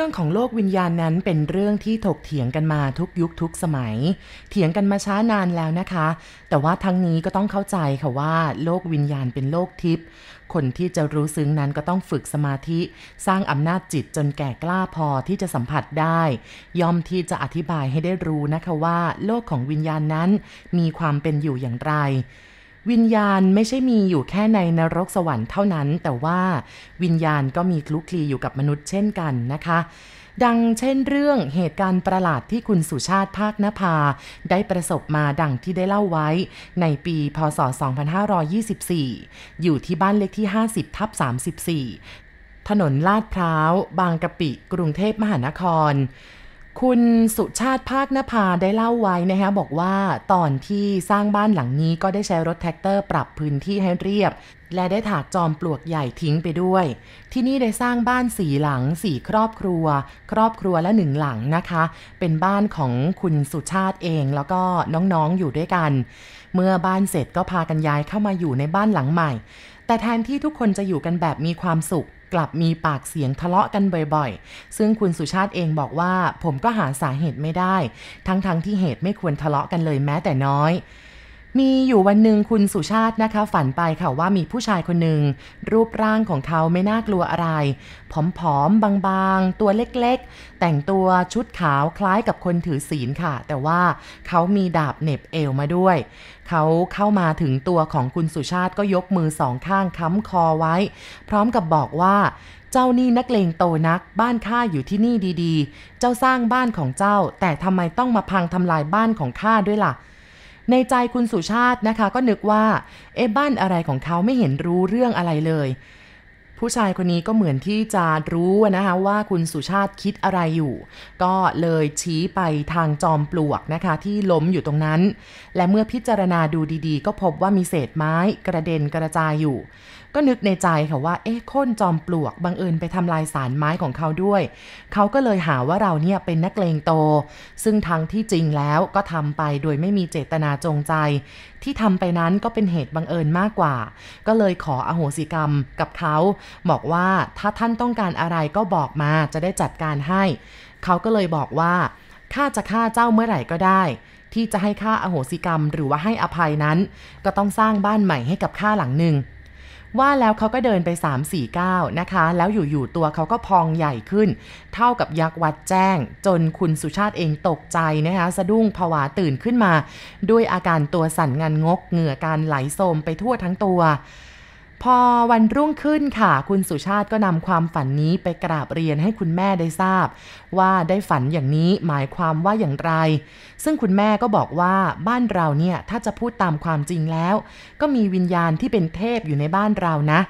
รื่องของโลกวิญญาณนั้นเป็นเรื่องที่ถกเถียงกันมาทุกยุคทุกสมัย เถียงกันมาช้านานแล้วนะคะ แต่ว่าทั้งนี้ก็ต้องเข้าใจค่ะว่า โลกวิญญาณเป็นโลกทิพย์คนที่จะรู้ซึ้งนั้นก็ต้องฝึกสมาธิ สร้างอำนาจจิตจนแก่กล้าพอที่จะสัมผัสได้ ย่อมที่จะอธิบายให้ได้รู้นะคะว่า โลกของวิญญาณนั้นมีความเป็นอยู่อย่างไร วิญญาณไม่ใช่มีอยู่แค่ในนรกสวรรค์เท่านั้น แต่ว่าวิญญาณก็มีคลุกคลีอยู่กับมนุษย์เช่นกันนะคะ ดังเช่นเรื่องเหตุการณ์ประหลาดที่คุณสุชาติภาคนภา ได้ประสบมาดังที่ได้เล่าไว้ในปีพศ 2524 อยู่ที่บ้านเลขที่ 50ทับ34 ถนนลาดพร้าว บางกะปิ กรุงเทพมหานคร คุณสุชาติภาคนภาได้เล่าไว้นะคะบอกว่าตอนที่สร้างบ้านหลังนี้ก็ได้ใช้รถแทรกเตอร์ปรับพื้นที่ให้เรียบ และได้ถากจอมปลวกใหญ่ทิ้งไปด้วย ที่นี่ได้สร้างบ้านสี่หลังสี่ครอบครัว ครอบครัวละหนึ่งหลังนะคะ เป็นบ้านของคุณสุชาติเองแล้วก็น้องๆอยู่ด้วยกัน เมื่อบ้านเสร็จก็พากันย้ายเข้ามาอยู่ในบ้านหลังใหม่ แต่แทนที่ทุกคนจะอยู่กันแบบมีความสุข กลับมีปากเสียงทะเลาะกันบ่อยๆ ซึ่งคุณสุชาติเองบอกว่า ผมก็หาสาเหตุไม่ได้ ทั้งๆทที่เหตุไม่ควรทะเลาะกันเลยแม้แต่น้อย มีอยู่วันหนึ่งคุณสุชาตินะคะ ฝันไปค่ะว่ามีผู้ชายคนหนึ่งรูปร่างของเขาไม่น่ากลัวอะไร ผอมๆ บางๆ ตัวเล็กๆ แต่งตัวชุดขาวคล้ายกับคนถือศีลค่ะ แต่ว่าเขามีดาบเหน็บเอวมาด้วย เขาเข้ามาถึงตัวของคุณสุชาติก็ยกมือสองข้างค้ำคอไว้ พร้อมกับบอกว่าเจ้านี่นักเลงโตนัก บ้านข้าอยู่ที่นี่ดีๆ เจ้าสร้างบ้านของเจ้า แต่ทำไมต้องมาพังทำลายบ้านของข้าด้วยล่ะ ในใจคุณสุชาตินะคะ ก็นึกว่า เอ๊บ้านอะไรของเขาไม่เห็นรู้เรื่องอะไรเลย ผู้ชายคนนี้ก็เหมือนที่จะรู้นะคะว่าคุณสุชาติคิดอะไรอยู่ ก็เลยชี้ไปทางจอมปลวกนะคะ ที่ล้มอยู่ตรงนั้น และเมื่อพิจารณาดูดีๆ ก็พบว่ามีเศษไม้กระเด็นกระจายอยู่ ก็นึกในใจค่ะว่า เอ๊ะค่นจอมปลวกบังเอิญไปทำลายสารไม้ของเขาด้วย เขาก็เลยหาว่าเราเนี่ยเป็นนักเลงโต ซึ่งทั้งที่จริงแล้วก็ทำไปโดยไม่มีเจตนาจงใจ ที่ทำไปนั้นก็เป็นเหตุบังเอิญมากกว่า ก็เลยขออโหสิกรรมกับเขา บอกว่าถ้าท่านต้องการอะไรก็บอกมาจะได้จัดการให้ เขาก็เลยบอกว่าข้าจะฆ่าเจ้าเมื่อไหร่ก็ได้ ที่จะให้ข้าอโหสิกรรมหรือว่าให้อภัยนั้น ก็ต้องสร้างบ้านใหม่ให้กับข้าหลังหนึ่ง ว่าแล้วเขาก็เดินไป 3 4ก้านะคะ แล้วอยู่ๆตัวเขาก็พองใหญ่ขึ้น เท่ากับยักษ์วัดแจ้ง จนคุณสุชาติเองตกใจนะคะ สะดุ้งผวาตื่นขึ้นมา ด้วยอาการตัวสั่นงันงกเหงื่อการไหลโสมไปทั่วทั้งตัว พอวันรุ่งขึ้นค่ะ คุณสุชาติก็นำความฝันนี้ไปกราบเรียนให้คุณแม่ได้ทราบ ว่าได้ฝันอย่างนี้หมายความว่าอย่างไร ซึ่งคุณแม่ก็บอกว่าบ้านเราเนี่ยถ้าจะพูดตามความจริงแล้ว ก็มีวิญญาณที่เป็นเทพอยู่ในบ้านเรานะ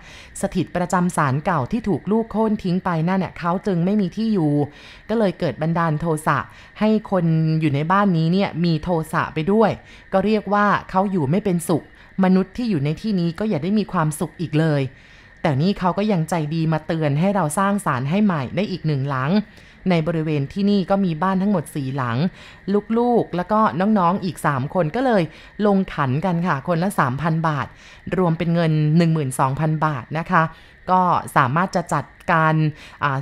สถิตประจำศาลเก่าที่ถูกลูกโค่นทิ้งไปนั่นเน่ยเขาจึงไม่มีที่อยู่ ก็เลยเกิดบันดาลโทสะให้คนอยู่ในบ้านนี้เนี่ยมีโทสะไปด้วย ก็เรียกว่าเขาอยู่ไม่เป็นสุข มนุษย์ที่อยู่ในที่นี้ก็อย่าได้มีความสุขอีกเลย แต่นี่เขาก็ยังใจดีมาเตือนให้เราสร้างศาลให้ใหม่ได้อีกหนึ่งหลัง ในบริเวณที่นี่ก็มีบ้านทั้งหมดสี่หลัง ลูกๆ แล้วก็น้องๆ อีก 3 คนก็เลยลงขันกันค่ะ คนละ 3,000 บาท รวมเป็นเงิน 12,000 บาทนะคะ ก็สามารถจะจัดการ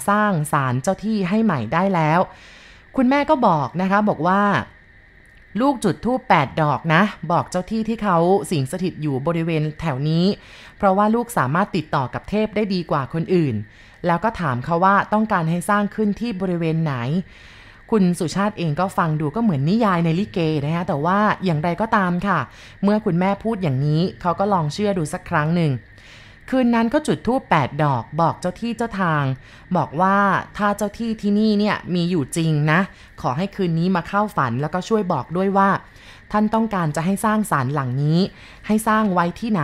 สร้างศาลเจ้าที่ให้ใหม่ได้แล้ว คุณแม่ก็บอกนะคะบอกว่า ลูกจุดธูป8ดอกนะ บอกเจ้าที่ที่เขาสิงสถิตอยู่บริเวณแถวนี้ เพราะว่าลูกสามารถติดต่อกับเทพได้ดีกว่าคนอื่น แล้วก็ถามเขาว่าต้องการให้สร้างขึ้นที่บริเวณไหน คุณสุชาติเองก็ฟังดูก็เหมือนนิยายในลิเกนะคะแต่ว่าอย่างไรก็ตามค่ะ เมื่อคุณแม่พูดอย่างนี้เขาก็ลองเชื่อดูสักครั้งหนึ่ง คืนนั้นก็จุดธูป8ดอกบอกเจ้าที่เจ้าทาง บอกว่าถ้าเจ้าที่ที่นี่เนี่ยมีอยู่จริงนะ ขอให้คืนนี้มาเข้าฝันแล้วก็ช่วยบอกด้วยว่า ท่านต้องการจะให้สร้างศาลหลังนี้ ให้สร้างไว้ที่ไหน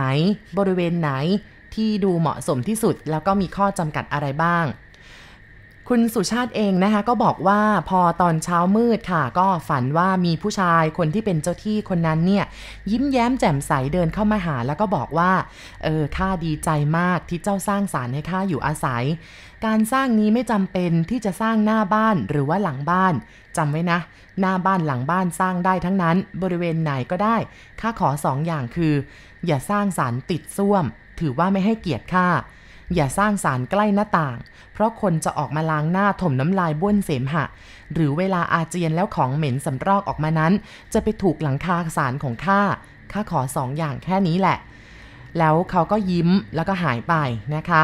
บริเวณไหนที่ดูเหมาะสมที่สุด แล้วก็มีข้อจำกัดอะไรบ้าง คุณสุชาติเองนะคะก็บอกว่าพอตอนเช้ามืดค่ะ ก็ฝันว่ามีผู้ชายคนที่เป็นเจ้าที่คนนั้นเนี่ย ยิ้มแย้มแจ่มใสเดินเข้ามาหา แล้วก็บอกว่า เออข้าดีใจมากที่เจ้าสร้างศาลให้ข้าอยู่อาศัย การสร้างนี้ไม่จำเป็นที่จะสร้างหน้าบ้านหรือว่าหลังบ้านจำไว้นะ หน้าบ้านหลังบ้านสร้างได้ทั้งนั้น บริเวณไหนก็ได้ข้าขอสองอย่างคือ อย่าสร้างศาลติดส้วม ถือว่าไม่ให้เกียรติข้า อย่าสร้างสารใกล้หน้าต่าง เพราะคนจะออกมาล้างหน้าถมน้ำลายบ้วนเสมหะ หรือเวลาอาเจียนแล้วของเหม็นสำรอกออกมานั้น จะไปถูกหลังคาสารของข้าข้าขอสองอย่างแค่นี้แหละ แล้วเขาก็ยิ้มแล้วก็หายไปนะคะ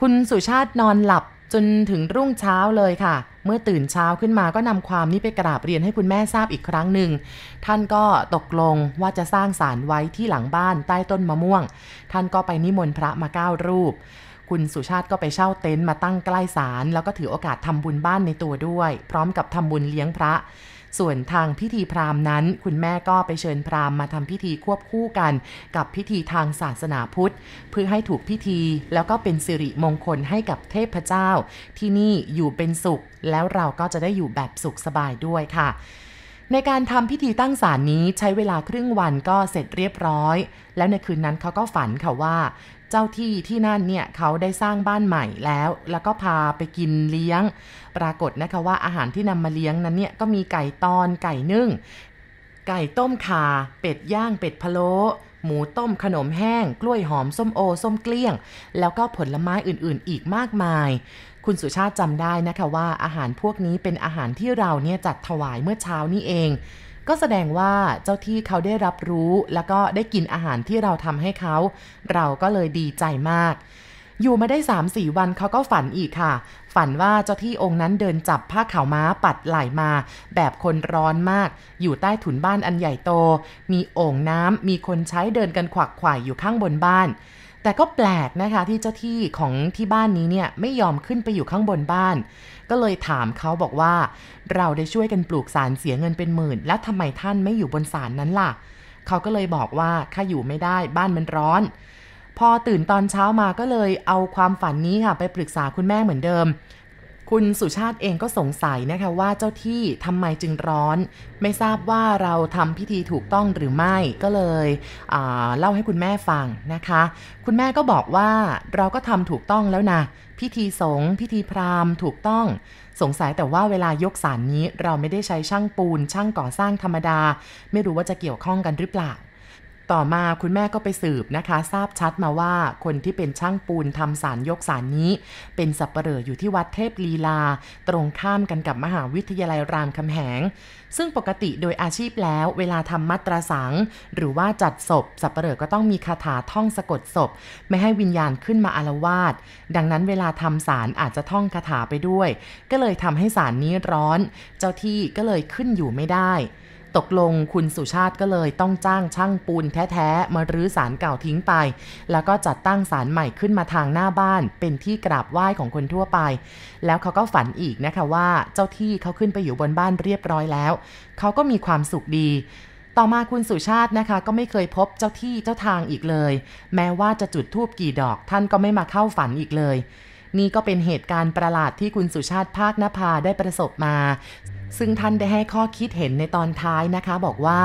คุณสุชาตินอนหลับจนถึงรุ่งเช้าเลยค่ะ เมื่อตื่นเช้าขึ้นมาก็นำความนี้ไปกราบเรียนให้คุณแม่ทราบอีกครั้งหนึ่ง ท่านก็ตกลงว่าจะสร้างศาลไว้ที่หลังบ้านใต้ต้นมะม่วง ท่านก็ไปนิมนต์พระมาเก้ารูป คุณสุชาติก็ไปเช่าเต็นท์มาตั้งใกล้ศาลแล้วก็ถือโอกาสทำบุญบ้านในตัวด้วย พร้อมกับทำบุญเลี้ยงพระ ส่วนทางพิธีพราหมณ์นั้น คุณแม่ก็ไปเชิญพราหมณ์มาทำพิธีควบคู่กัน กับพิธีทางศาสนาพุทธ เพื่อให้ถูกพิธี แล้วก็เป็นสิริมงคลให้กับเทพเจ้า ที่นี่อยู่เป็นสุข แล้วเราก็จะได้อยู่แบบสุขสบายด้วยค่ะในการทำพิธีตั้งศาลนี้ใช้เวลาครึ่งวันก็เสร็จเรียบร้อย แล้วในคืนนั้นเขาก็ฝันค่ะว่า เจ้าที่ที่นั่นเนี่ยเขาได้สร้างบ้านใหม่แล้ว แล้วก็พาไปกินเลี้ยง ปรากฏนะคะว่าอาหารที่นำมาเลี้ยงนั้นเนี่ยก็มีไก่ตอนไก่นึ่ง ไก่ต้มขาเป็ดย่างเป็ดพะโล้หมูต้มขนมแห้ง กล้วยหอมส้มโอ ส้มเกลี้ยง แล้วก็ผลไม้อื่นๆ อีกมากมาย คุณสุชาติจำได้นะคะว่าอาหารพวกนี้เป็นอาหารที่เราเนี่ยจัดถวายเมื่อเช้านี้เอง ก็แสดงว่าเจ้าที่เขาได้รับรู้ แล้วก็ได้กินอาหารที่เราทำให้เขา เราก็เลยดีใจมาก อยู่มาได้3-4วันเขาก็ฝันอีกค่ะ ฝันว่าเจ้าที่องค์นั้นเดินจับผ้าขาวม้าปัดไหลมา แบบคนร้อนมาก อยู่ใต้ถุนบ้านอันใหญ่โต มีโอ่งน้ำมีคนใช้เดินกันขวักไขว่อยู่ข้างบนบ้าน แต่ก็แปลกนะคะที่เจ้าที่ของที่บ้านนี้เนี่ยไม่ยอมขึ้นไปอยู่ข้างบนบ้าน ก็เลยถามเขาบอกว่า เราได้ช่วยกันปลูกสารเสียเงินเป็นหมื่น แล้วทำไมท่านไม่อยู่บนสารนั้นล่ะ เขาก็เลยบอกว่าข้าอยู่ไม่ได้บ้านมันร้อน พอตื่นตอนเช้ามาก็เลยเอาความฝันนี้ค่ะไปปรึกษาคุณแม่เหมือนเดิม คุณสุชาติเองก็สงสัยนะคะว่าเจ้าที่ทำไมจึงร้อน ไม่ทราบว่าเราทำพิธีถูกต้องหรือไม่ก็เลยเล่าให้คุณแม่ฟังนะคะ คุณแม่ก็บอกว่าเราก็ทำถูกต้องแล้วนะพิธีสงฆ์พิธีพราหมณ์ถูกต้อง สงสัยแต่ว่าเวลายกสารนี้เราไม่ได้ใช้ช่างปูน ช่างก่อสร้างธรรมดา ไม่รู้ว่าจะเกี่ยวข้องกันหรือเปล่า ต่อมาคุณแม่ก็ไปสืบนะคะ ทราบชัดมาว่าคนที่เป็นช่างปูนทำสารยกสารนี้ เป็นสับปเหร่ออยู่ที่วัดเทพลีลา ตรงข้ามกันกับมหาวิทยาลัยรามคำแหง ซึ่งปกติโดยอาชีพแล้วเวลาทำมัตราสัง หรือว่าจัดศพ สับปเหร่อก็ต้องมีคาถาท่องสะกดศพ ไม่ให้วิญญาณขึ้นมาอารวาสดังนั้นเวลาทำสารอาจจะท่องคาถาไปด้วย ก็เลยทำให้สารนี้ร้อน เจ้าที่ก็เลยขึ้นอยู่ไม่ได้ ตกลงคุณสุชาติก็เลยต้องจ้างช่างปูนแท้ๆ มารื้อสารเก่าทิ้งไป แล้วก็จัดตั้งสารใหม่ขึ้นมาทางหน้าบ้าน เป็นที่กราบไหว้ของคนทั่วไป แล้วเขาก็ฝันอีกนะคะว่าเจ้าที่เขาขึ้นไปอยู่บนบ้านเรียบร้อยแล้ว เขาก็มีความสุขดีต่อมาคุณสุชาตินะคะ ก็ไม่เคยพบเจ้าที่เจ้าทางอีกเลย แม้ว่าจะจุดทูบกี่ดอกท่านก็ไม่มาเข้าฝันอีกเลย นี่ก็เป็นเหตุการณ์ประหลาดที่คุณสุชาติภาคนภาได้ประสบมา ซึ่งท่านได้ให้ข้อคิดเห็นในตอนท้ายนะคะ บอกว่า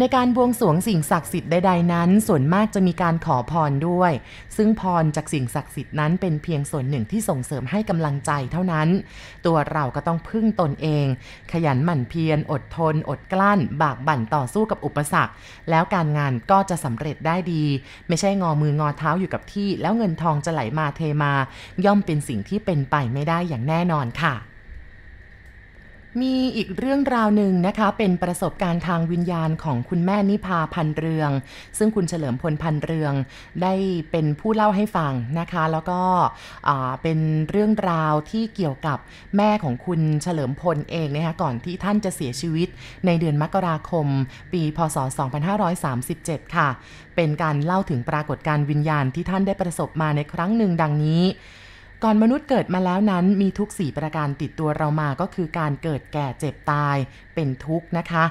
ในการบวงสรวงสิ่งศักดิ์สิทธิ์ใดๆนั้น ส่วนมากจะมีการขอพรด้วย ซึ่งพรจากสิ่งศักดิ์สิทธิ์นั้นเป็นเพียงส่วนหนึ่งที่ส่งเสริมให้กำลังใจเท่านั้น ตัวเราก็ต้องพึ่งตนเอง ขยันหมั่นเพียรอดทน อดกลั้น บากบั่นต่อสู้กับอุปสรรค แล้วการงานก็จะสำเร็จได้ดี ไม่ใช่งอมืองอเท้าอยู่กับที่ แล้วเงินทองจะไหลมาเทมา ย่อมเป็นสิ่งที่เป็นไปไม่ได้อย่างแน่นอนค่ะ มีอีกเรื่องราวหนึ่งนะคะ เป็นประสบการณ์ทางวิญญาณของคุณแม่นิพาพันเรือง ซึ่งคุณเฉลิมพลพันเรือง ได้เป็นผู้เล่าให้ฟังนะคะ แล้วก็เป็นเรื่องราวที่เกี่ยวกับแม่ของคุณเฉลิมพลเองนะคะก่อนที่ท่านจะเสียชีวิตในเดือนมกราคม ปีพศ 2537 ค่ะ เป็นการเล่าถึงปรากฏการณ์วิญญาณที่ท่านได้ประสบมาในครั้งหนึ่งดังนี้ ก่อนมนุษย์เกิดมาแล้วนั้นมีทุกสี่ประการติดตัวเรามาก็คือการเกิดแก่เจ็บตายเป็นทุกข์นะคะ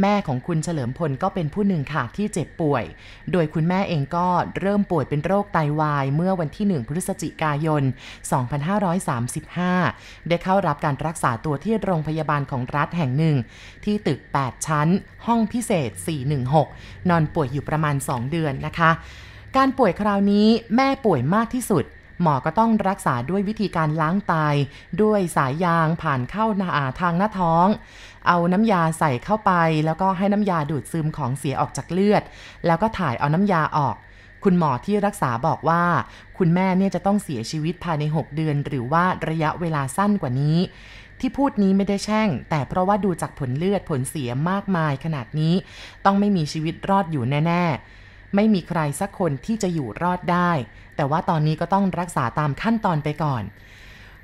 แม่ของคุณเฉลิมพลก็เป็นผู้หนึ่งค่ะที่เจ็บป่วย โดยคุณแม่เองก็เริ่มป่วยเป็นโรคไตาวาย เมื่อวันที่ 1 พฤศจิกายน 2535 ได้เข้ารับการรักษาตัวที่โรงพยาบาลของรัฐแห่งหนึ่ง ที่ตึก 8 ชั้น ห้องพิเศษ 416 นอนป่วยอยู่ประมาณ 2 เดือนนะคะ การป่วยคราวนี้แม่ป่วยมากที่สุด หมอก็ต้องรักษาด้วยวิธีการล้างไตด้วยสายยางผ่านเข้าหน้าทางหน้าท้อง เอาน้ำยาใส่เข้าไป แล้วก็ให้น้ำยาดูดซึมของเสียออกจากเลือด แล้วก็ถ่ายเอาน้ำยาออกคุณหมอที่รักษาบอกว่า คุณแม่เนี่ยจะต้องเสียชีวิตภายใน 6 เดือน หรือว่าระยะเวลาสั้นกว่านี้ ที่พูดนี้ไม่ได้แช่ง แต่เพราะว่าดูจากผลเลือดผลเสียมากมายขนาดนี้ ต้องไม่มีชีวิตรอดอยู่แน่ ๆ ไม่มีใครสักคนที่จะอยู่รอดได้ แต่ว่าตอนนี้ก็ต้องรักษาตามขั้นตอนไปก่อน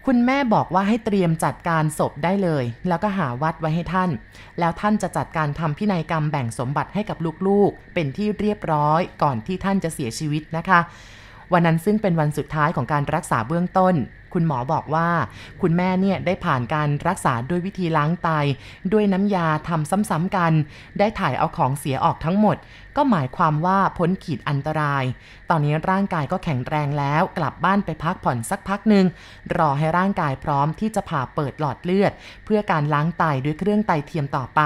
คุณแม่บอกว่าให้เตรียมจัดการศพได้เลย แล้วก็หาวัดไว้ให้ท่าน แล้วท่านจะจัดการทำพินัยกรรมแบ่งสมบัติให้กับลูกๆ เป็นที่เรียบร้อยก่อนที่ท่านจะเสียชีวิตนะคะ วันนั้นซึ่งเป็นวันสุดท้ายของการรักษาเบื้องต้น คุณหมอบอกว่า คุณแม่เนี่ยได้ผ่านการรักษาด้วยวิธีล้างไต ด้วยน้ำยาทำซ้ำๆกัน ได้ถ่ายเอาของเสียออกทั้งหมด ก็หมายความว่าพ้นขีดอันตราย ตอนนี้ร่างกายก็แข็งแรงแล้ว กลับบ้านไปพักผ่อนสักพักหนึ่งรอให้ร่างกายพร้อมที่จะผ่าเปิดหลอดเลือด เพื่อการล้างไตด้วยเครื่องไตเทียมต่อไป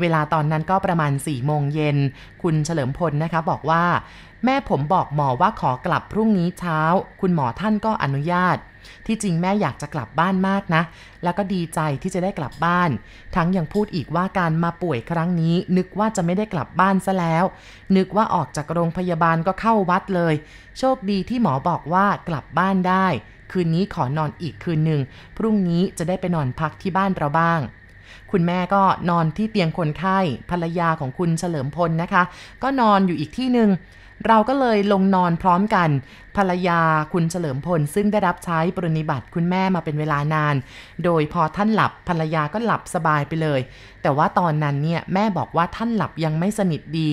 เวลาตอนนั้นก็ประมาณ4ี่โมงเย็น คุณเฉลิมพลนะคะบอกว่า แม่ผมบอกหมอว่าขอกลับพรุ่งนี้เช้า คุณหมอท่านก็อนุญาต ที่จริงแม่อยากจะกลับบ้านมากนะ แล้วก็ดีใจที่จะได้กลับบ้าน ทั้งยังพูดอีกว่าการมาป่วยครั้งนี้ นึกว่าจะไม่ได้กลับบ้านซะแล้ว นึกว่าออกจากโรงพยาบาลก็เข้าวัดเลย โชคดีที่หมอบอกว่ากลับบ้านได้ คืนนี้ขอนอนอีกคืนหนึ่งพรุ่งนี้จะได้ไปนอนพักที่บ้านเราบ้าง คุณแม่ก็นอนที่เตียงคนไข้ภรรยาของคุณเฉลิมพลนะคะ ก็นอนอยู่อีกที่หนึ่งเราก็เลยลงนอนพร้อมกัน ภรรยาคุณเฉลิมพล ซึ่งได้รับใช้ปรนิบัติคุณแม่มาเป็นเวลานาน โดยพอท่านหลับภรรยาก็หลับสบายไปเลย แต่ว่าตอนนั้นเนี่ยแม่บอกว่าท่านหลับยังไม่สนิทดี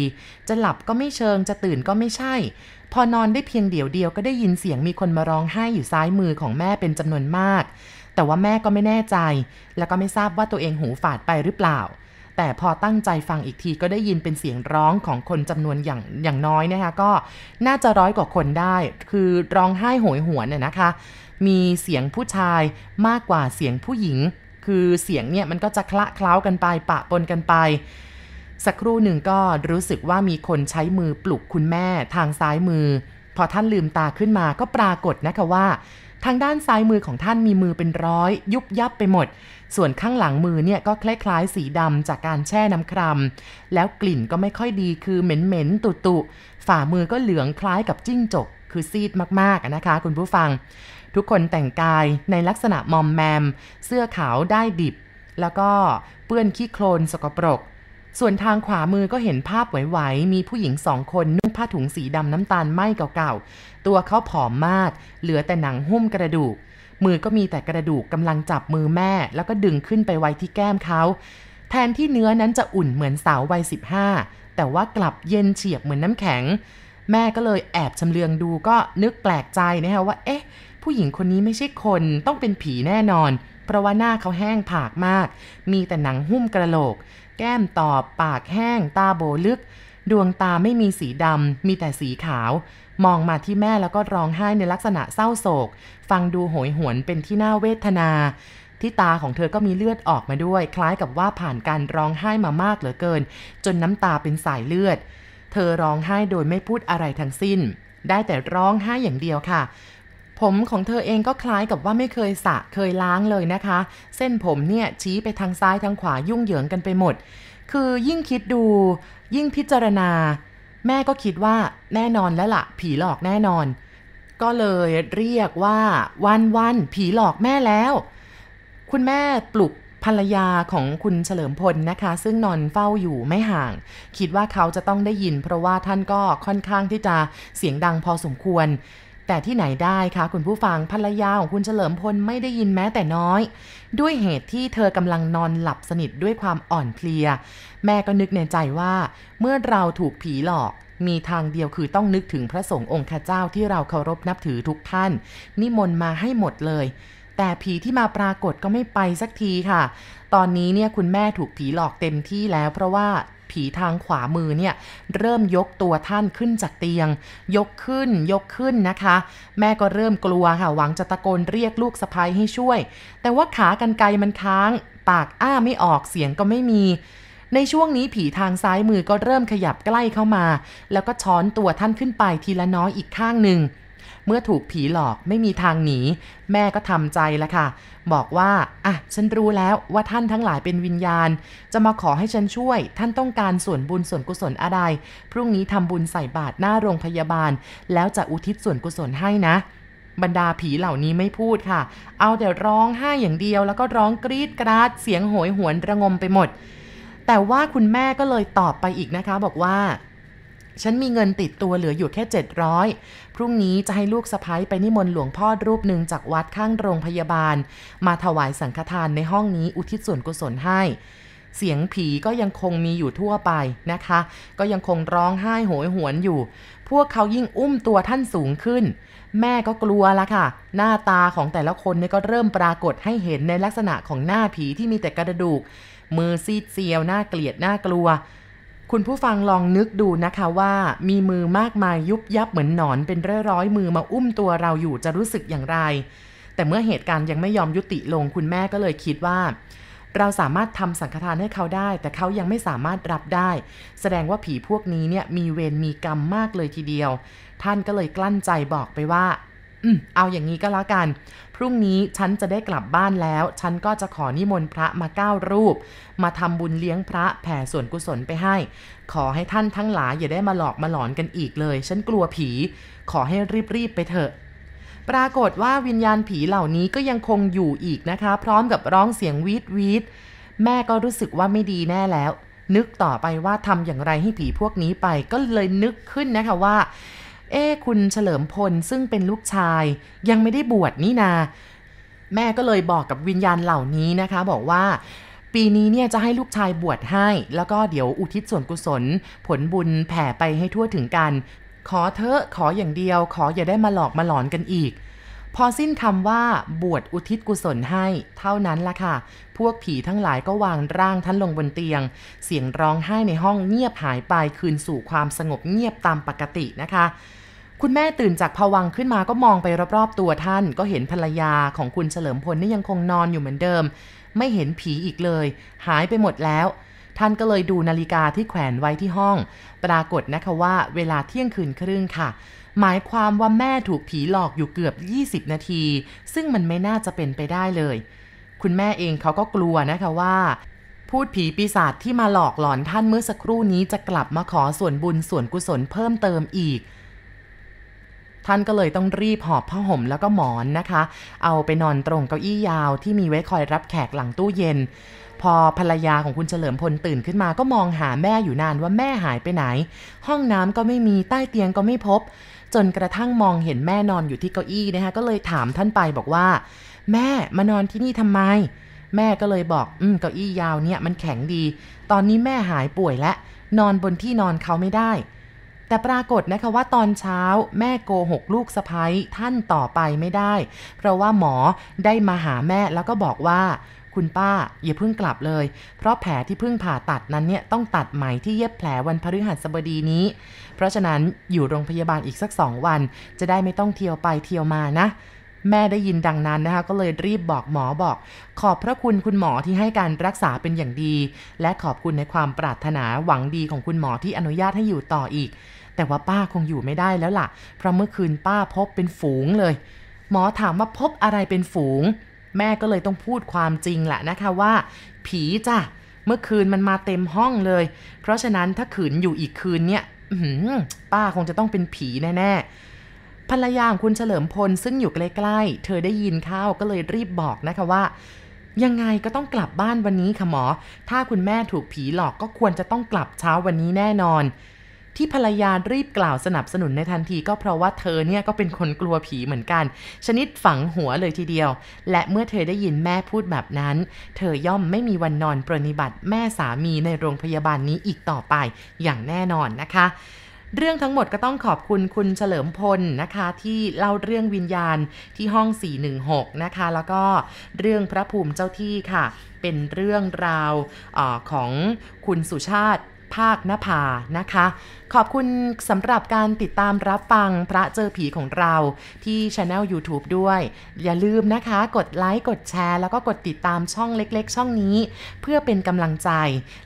จะหลับก็ไม่เชิงจะตื่นก็ไม่ใช่ พอนอนได้เพียงเดียวเดียวก็ได้ยินเสียงมีคนมาร้องไห้อยู่ซ้ายมือของแม่เป็นจำนวนมาก แต่ว่าแม่ก็ไม่แน่ใจ แล้วก็ไม่ทราบว่าตัวเองหูฝาดไปหรือเปล่า แต่พอตั้งใจฟังอีกทีก็ได้ยินเป็นเสียงร้องของคนจำนวนอย่างอย่างน้อยนะคะก็น่าจะร้อยกว่าคนได้ คือร้องไห้โหยหวนน่ยนะคะ มีเสียงผู้ชายมากกว่าเสียงผู้หญิง คือเสียงเนี่ยมันก็จะคละเคล้ากันไปปะปนกันไปสักครู่หนึ่งก็รู้สึกว่ามีคนใช้มือปลุกคุณแม่ทางซ้ายมือ พอท่านลืมตาขึ้นมาก็ปรากฏนะคะว่า ทางด้านซ้ายมือของท่านมีมือเป็นร้อย ยุบยับไปหมด ส่วนข้างหลังมือเนี่ยก็คล้ายๆสีดำจากการแช่น้ำครามแล้วกลิ่นก็ไม่ค่อยดีคือเหม็นๆ ตุๆฝ่ามือก็เหลืองคล้ายกับจิ้งจก คือซีดมากๆนะคะ คุณผู้ฟัง ทุกคนแต่งกายในลักษณะมอมแมม เสื้อขาวได้ดิบ แล้วก็เปื้อนขี้โคลนสกปรก ส่วนทางขวามือก็เห็นภาพไหวๆ มีผู้หญิงสองคนนุ่งผ้าถุงสีดำน้ำตาลไหมเก่าๆ ตัวเขาผอมมาก เหลือแต่หนังหุ้มกระดูก มือก็มีแต่กระดูกกำลังจับมือแม่ แล้วก็ดึงขึ้นไปไว้ที่แก้มเขา แทนที่เนื้อนั้นจะอุ่นเหมือนสาววัย 15 แต่ว่ากลับเย็นเฉียบเหมือนน้ำแข็ง แม่ก็เลยแอบชำเลืองดูก็นึกแปลกใจนะฮะว่า เอ๊ะ ผู้หญิงคนนี้ไม่ใช่คนต้องเป็นผีแน่นอน เพราะว่าหน้าเขาแห้งผากมาก มีแต่หนังหุ้มกระโหลก แก้มตอบ ปากแห้ง ตาโบลึก ดวงตาไม่มีสีดำ มีแต่สีขาว มองมาที่แม่แล้วก็ร้องไห้ในลักษณะเศร้าโศก ฟังดูโหยหวนเป็นที่น่าเวทนา ที่ตาของเธอก็มีเลือดออกมาด้วย คล้ายกับว่าผ่านการร้องไห้มามากเหลือเกิน จนน้ำตาเป็นสายเลือด เธอร้องไห้โดยไม่พูดอะไรทั้งสิ้น ได้แต่ร้องไห้อย่างเดียวค่ะ ผมของเธอเองก็คล้ายกับว่าไม่เคยสระเคยล้างเลยนะคะ เส้นผมเนี่ยชี้ไปทางซ้ายทางขวายุ่งเหยิงกันไปหมด คือยิ่งคิดดู ยิ่งพิจารณา แม่ก็คิดว่าแน่นอนแล้วละ่ะ ผีหลอกแน่นอน ก็เลยเรียกว่า วันวันผีหลอกแม่แล้ว คุณแม่ปลุกภรรยาของคุณเฉลิมพลนะคะ ซึ่งนอนเฝ้าอยู่ไม่ห่าง คิดว่าเขาจะต้องได้ยิน เพราะว่าท่านก็ค่อนข้างที่จะเสียงดังพอสมควร แต่ที่ไหนได้คะคุณผู้ฟังภรรยาของคุณเฉลิมพลไม่ได้ยินแม้แต่น้อย ด้วยเหตุที่เธอกำลังนอนหลับสนิทด้วยความอ่อนเพลีย แม่ก็นึกในใจว่า เมื่อเราถูกผีหลอกมีทางเดียวคือต้องนึกถึงพระสงฆ์องค์ข้าเจ้าที่เราเคารพนับถือทุกท่าน นิมนต์มาให้หมดเลย แต่ผีที่มาปรากฏก็ไม่ไปสักทีค่ะ ตอนนี้เนี่ยคุณแม่ถูกผีหลอกเต็มที่แล้วเพราะว่า ผีทางขวามือเนี่ยเริ่มยกตัวท่านขึ้นจากเตียง ยกขึ้นยกขึ้นนะคะ แม่ก็เริ่มกลัวค่ะหวังจะตะโกนเรียกลูกสะพ้ยให้ช่วย แต่ว่าขากันไกรมันค้าง ปากอ้าไม่ออกเสียงก็ไม่มี ในช่วงนี้ผีทางซ้ายมือก็เริ่มขยับใกล้เข้ามา แล้วก็ช้อนตัวท่านขึ้นไปทีละน้อยอีกข้างหนึ่งเมื่อถูกผีหลอกไม่มีทางหนี แม่ก็ทำใจและค่ะ บอกว่าอะฉันรู้แล้วว่าท่านทั้งหลายเป็นวิญญาณ จะมาขอให้ฉันช่วย ท่านต้องการส่วนบุญส่วนกุศลอะไร พรุ่งนี้ทำบุญใส่บาตรหน้าโรงพยาบาล แล้วจะอุทิศส่วนกุศลให้นะบรรดาผีเหล่านี้ไม่พูดค่ะ เอาแต่ร้องไห้อย่างเดียวแล้วก็ร้องกรีดกราดเสียงโหยหวนระงมไปหมด แต่ว่าคุณแม่ก็เลยตอบไปอีกนะคะบอกว่า ฉันมีเงินติดตัวเหลืออยู่แค่ 700 พรุ่งนี้จะให้ลูกสะพ้ายไปนิมนต์หลวงพ่อรูปหนึ่งจากวัดข้างโรงพยาบาล มาถวายสังฆทานในห้องนี้อุทิศส่วนกุศลให้ เสียงผีก็ยังคงมีอยู่ทั่วไปนะคะ ก็ยังคงร้องไห้โหยหวนอยู่ พวกเขายิ่งอุ้มตัวท่านสูงขึ้น แม่ก็กลัวละค่ะ หน้าตาของแต่ละคนเนี่ยก็เริ่มปรากฏให้เห็นในลักษณะของหน้าผีที่มีแต่กระดูก มือซีดเซียวหน่าเกลียดหน่ากลัว คุณผู้ฟังลองนึกดูนะคะว่ามีมือมากมายยุบยับเหมือนหนอนเป็นร้อยๆมือมาอุ้มตัวเราอยู่จะรู้สึกอย่างไร แต่เมื่อเหตุการณ์ยังไม่ยอมยุติลงคุณแม่ก็เลยคิดว่า เราสามารถทำสังฆทานให้เขาได้ แต่เขายังไม่สามารถรับได้ แสดงว่าผีพวกนี้เนี่ยมีเวรมีกรรมมากเลยทีเดียว ท่านก็เลยกลั้นใจบอกไปว่า อืมเอาอย่างนี้ก็แล้วกัน รุ่งนี้ฉันจะได้กลับบ้านแล้ว ฉันก็จะขอนิมนต์พระมาเก้ารูป มาทำบุญเลี้ยงพระแผ่ส่วนกุศลไปให้ ขอให้ท่านทั้งหลายอย่าได้มาหลอกมาหลอนกันอีกเลย ฉันกลัวผี ขอให้รีบๆไปเถอะปรากฏว่าวิญญาณผีเหล่านี้ก็ยังคงอยู่อีกนะคะ พร้อมกับร้องเสียงวีดวีดแม่ก็รู้สึกว่าไม่ดีแน่แล้ว นึกต่อไปว่าทำอย่างไรให้ผีพวกนี้ไป ก็เลยนึกขึ้นนะคะว่า เอ้คุณเฉลิมพลซึ่งเป็นลูกชาย ยังไม่ได้บวชนี่นา แม่ก็เลยบอกกับวิญญาณเหล่านี้นะคะ บอกว่าปีนี้เนี่ยจะให้ลูกชายบวชให้ แล้วก็เดี๋ยวอุทิศส่วนกุศล ผลบุญแผ่ไปให้ทั่วถึงกัน ขอเถอะขออย่างเดียว ขออย่าได้มาหลอกมาหลอนกันอีก พอสิ้นคำว่าบวชอุทิศกุศลให้ เท่านั้นละค่ะ พวกผีทั้งหลายก็วางร่างท่านลงบนเตียง เสียงร้องไห้ในห้องเงียบหายไปคืนสู่ความสงบเงียบตามปกตินะคะ คุณแม่ตื่นจากภวังขึ้นมาก็มองไปรอบๆตัวท่าน ก็เห็นภรรยาของคุณเฉลิมพลนี่ยังคงนอนอยู่เหมือนเดิม ไม่เห็นผีอีกเลย หายไปหมดแล้ว ท่านก็เลยดูนาฬิกาที่แขวนไว้ที่ห้อง ปรากฏนะคะว่าเวลาเที่ยงคืนครึ่งค่ะ หมายความว่าแม่ถูกผีหลอกอยู่เกือบ 20 นาที ซึ่งมันไม่น่าจะเป็นไปได้เลย คุณแม่เองเขาก็กลัวนะคะว่าพูดผีปีศาจที่มาหลอกหลอนท่านเมื่อสักครู่นี้จะกลับมาขอส่วนบุญส่วนกุศลเพิ่มเติมอีก ท่านก็เลยต้องรีบหอบผ้าห่มแล้วก็หมอนนะคะ เอาไปนอนตรงเก้าอี้ยาวที่มีไว้คอยรับแขกหลังตู้เย็น พอภรรยาของคุณเฉลิมพลตื่นขึ้นมาก็มองหาแม่อยู่นานว่าแม่หายไปไหน ห้องน้ำก็ไม่มีใต้เตียงก็ไม่พบ จนกระทั่งมองเห็นแม่นอนอยู่ที่เก้าอี้นะคะก็เลยถามท่านไปบอกว่า แม่มานอนที่นี่ทำไม แม่ก็เลยบอกอืมเก้าอี้ยาวเนี่ยมันแข็งดี ตอนนี้แม่หายป่วยและนอนบนที่นอนเขาไม่ได้ แต่ปรากฏนะคะว่าตอนเช้าแม่โกหกลูกสะพ้ยท่านต่อไปไม่ได้ เพราะว่าหมอได้มาหาแม่แล้วก็บอกว่าคุณป้าอย่าเพิ่งกลับเลย เพราะแผลที่เพิ่งผ่าตัดนั้นเนี่ยต้องตัดไหมที่เย็บแผลวันพฤหัสบดีนี้ เพราะฉะนั้นอยู่โรงพยาบาลอีกสักสองวัน จะได้ไม่ต้องเที่ยวไปเที่ยวมานะ แม่ได้ยินดังนั้นนะคะ ก็เลยรีบบอกหมอบอก ขอบพระคุณคุณหมอที่ให้การรักษาเป็นอย่างดี และขอบคุณในความปรารถนาหวังดีของคุณหมอที่อนุญาตให้อยู่ต่ออีก แต่ว่าป้าคงอยู่ไม่ได้แล้วล่ะ เพราะเมื่อคืนป้าพบเป็นฝูงเลย หมอถามว่าพบอะไรเป็นฝูง แม่ก็เลยต้องพูดความจริงแหละนะคะว่า ผีจ้ะ เมื่อคืนมันมาเต็มห้องเลย เพราะฉะนั้นถ้าขืนอยู่อีกคืนเนี่ยป้าคงจะต้องเป็นผีแน่ๆ ภรรยาของคุณเฉลิมพลซึ่งอยู่ใกล้ๆ เธอได้ยินข้าวก็เลยรีบบอกนะคะว่ายังไงก็ต้องกลับบ้านวันนี้ค่ะหมอ ถ้าคุณแม่ถูกผีหลอกก็ควรจะต้องกลับเช้าวันนี้แน่นอน ที่ภรรยารีบกล่าวสนับสนุนในทันทีก็เพราะว่าเธอเนี่ยก็เป็นคนกลัวผีเหมือนกัน ชนิดฝังหัวเลยทีเดียว และเมื่อเธอได้ยินแม่พูดแบบนั้น เธอย่อมไม่มีวันนอนปรนนิบัติแม่สามีในโรงพยาบาลนี้อีกต่อไปอย่างแน่นอนนะคะเรื่องทั้งหมดก็ต้องขอบคุณคุณเฉลิมพลนะคะ ที่เล่าเรื่องวิญญาณที่ห้อง 416 นะคะ แล้วก็เรื่องพระภูมิเจ้าที่ค่ะ เป็นเรื่องราวออของคุณสุชาติ ภาคนภานะคะ ขอบคุณสำหรับการติดตามรับฟังพระเจอผีของเราที่ช anel YouTube ด้วย อย่าลืมนะคะ กดไลค์กดแชร์ แล้วก็กดติดตามช่องเล็กๆ ช่องนี้ เพื่อเป็นกำลังใจ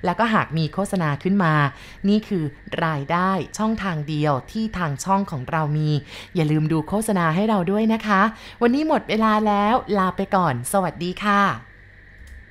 แล้วก็หากมีโฆษณาขึ้นมา นี่คือรายได้ช่องทางเดียวที่ทางช่องของเรามี อย่าลืมดูโฆษณาให้เราด้วยนะคะ วันนี้หมดเวลาแล้วลาไปก่อน สวัสดีค่ะ